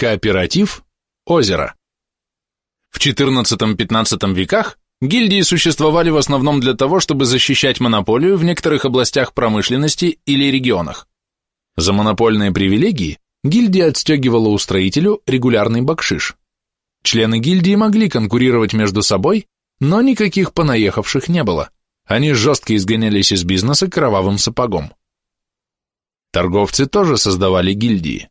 Кооператив «Озеро». В XIV-XV веках гильдии существовали в основном для того, чтобы защищать монополию в некоторых областях промышленности или регионах. За монопольные привилегии гильдия отстегивала устроителю регулярный бакшиш. Члены гильдии могли конкурировать между собой, но никаких понаехавших не было. Они жестко изгонялись из бизнеса кровавым сапогом. Торговцы тоже создавали гильдии.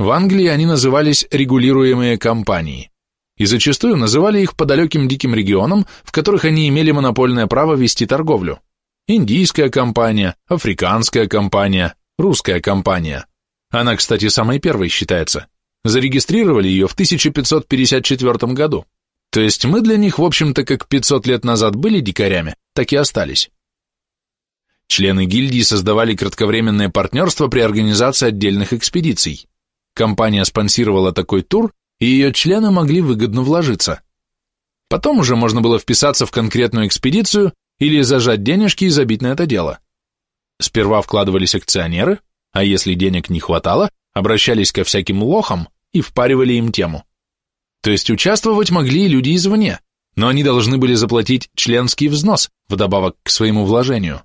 В Англии они назывались регулируемые компании, и зачастую называли их по далеким диким регионам, в которых они имели монопольное право вести торговлю. Индийская компания, африканская компания, русская компания. Она, кстати, самой первой считается. Зарегистрировали ее в 1554 году. То есть мы для них, в общем-то, как 500 лет назад были дикарями, так и остались. Члены гильдии создавали кратковременное партнерство при организации отдельных экспедиций. Компания спонсировала такой тур, и ее члены могли выгодно вложиться. Потом уже можно было вписаться в конкретную экспедицию или зажать денежки и забить на это дело. Сперва вкладывались акционеры, а если денег не хватало, обращались ко всяким лохам и впаривали им тему. То есть участвовать могли и люди извне, но они должны были заплатить членский взнос вдобавок к своему вложению.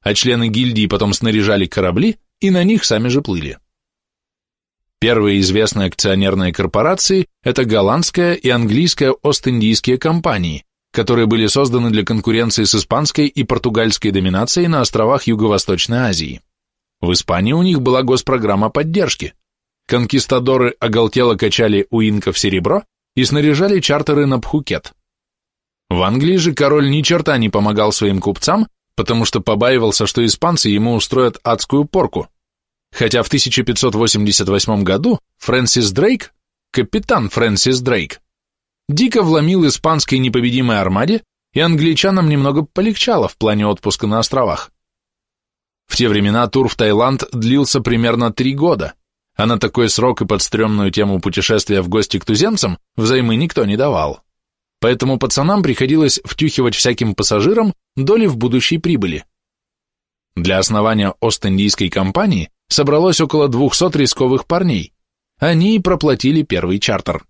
А члены гильдии потом снаряжали корабли и на них сами же плыли. Первые известные акционерные корпорации – это голландская и английская Ост-Индийские компании, которые были созданы для конкуренции с испанской и португальской доминацией на островах Юго-Восточной Азии. В Испании у них была госпрограмма поддержки. Конкистадоры оголтело качали у инков серебро и снаряжали чартеры на Пхукет. В Англии же король ни черта не помогал своим купцам, потому что побаивался, что испанцы ему устроят адскую порку – хотя в 1588 году Фрэнсис Дрейк, капитан Фрэнсис Дрейк, дико вломил испанской непобедимой армаде, и англичанам немного полегчало в плане отпуска на островах. В те времена тур в Таиланд длился примерно три года, а на такой срок и под стрёмную тему путешествия в гости к туземцам взаймы никто не давал. Поэтому пацанам приходилось втюхивать всяким пассажирам доли в будущей прибыли. Для основания Ост-Индийской компании собралось около 200 рисковых парней. Они и проплатили первый чартер.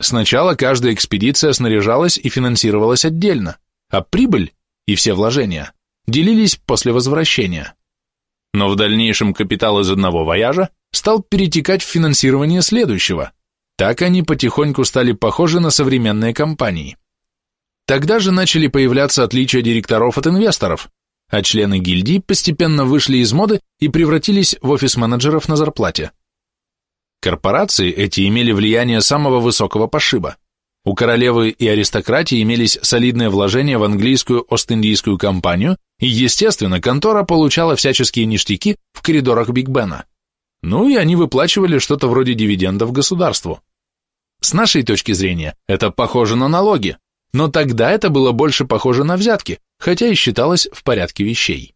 Сначала каждая экспедиция снаряжалась и финансировалась отдельно, а прибыль и все вложения делились после возвращения. Но в дальнейшем капитал из одного вояжа стал перетекать в финансирование следующего. Так они потихоньку стали похожи на современные компании. Тогда же начали появляться отличия директоров от инвесторов, а члены гильдии постепенно вышли из моды и превратились в офис-менеджеров на зарплате. Корпорации эти имели влияние самого высокого пошиба. У королевы и аристократии имелись солидные вложения в английскую Ост-Индийскую компанию, и, естественно, контора получала всяческие ништяки в коридорах Биг Бена. Ну и они выплачивали что-то вроде дивидендов государству. С нашей точки зрения, это похоже на налоги, но тогда это было больше похоже на взятки, хотя и считалось в порядке вещей.